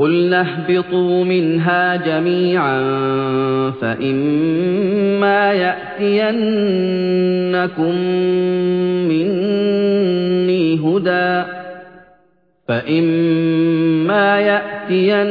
قُلْنَا اهْبِطُوا مِنْهَا جَمِيعًا فَإِمَّا يَأْتِيَنَّكُم مِّنِّي هُدًى فَإِمَّا يَأْتِيَنَّكُم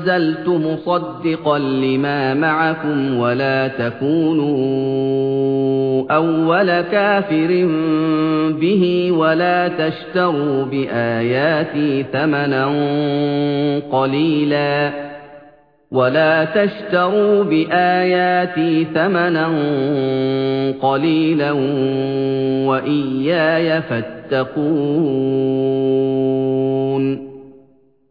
أَنزَلْتُ مُصَدِّقًا لِّمَا مَعَكُمْ وَلَا تَكُونُوا أَوَّلَ كَافِرٍ بِهِ وَلَا تَشْتَرُوا بِآيَاتِي ثَمَنًا قَلِيلًا وَلَا تَشْتَرُوا بِآيَاتِي ثَمَنًا قَلِيلًا وَإِيَّايَ فَاتَّقُونِ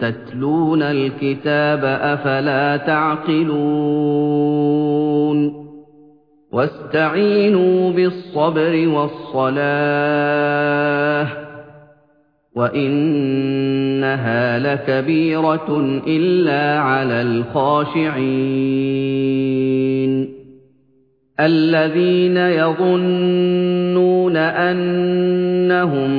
تَتْلُونَ الْكِتَابَ ۚ أَفَلَا تَعْقِلُونَ وَاسْتَعِينُوا بِالصَّبْرِ وَالصَّلَاةِ ۚ وَإِنَّهَا لَكَبِيرَةٌ إِلَّا عَلَى الْخَاشِعِينَ الَّذِينَ يَظُنُّونَ أَنَّهُم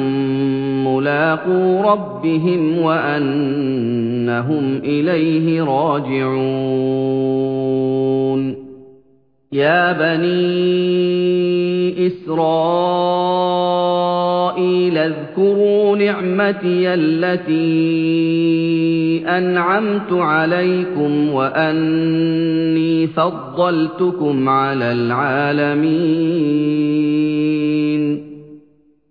مُّلَاقُو رَبِّهِمْ وَأَنَّهُمْ إِلَيْهِ رَاجِعُونَ. يَا بَنِي إِسْرَائِيلَ اذْكُرُوا نِعْمَتِيَ الَّتِي أَنْعَمْتُ عَلَيْكُمْ وَأَنِّي فَضَّلْتُكُمْ عَلَى الْعَالَمِينَ.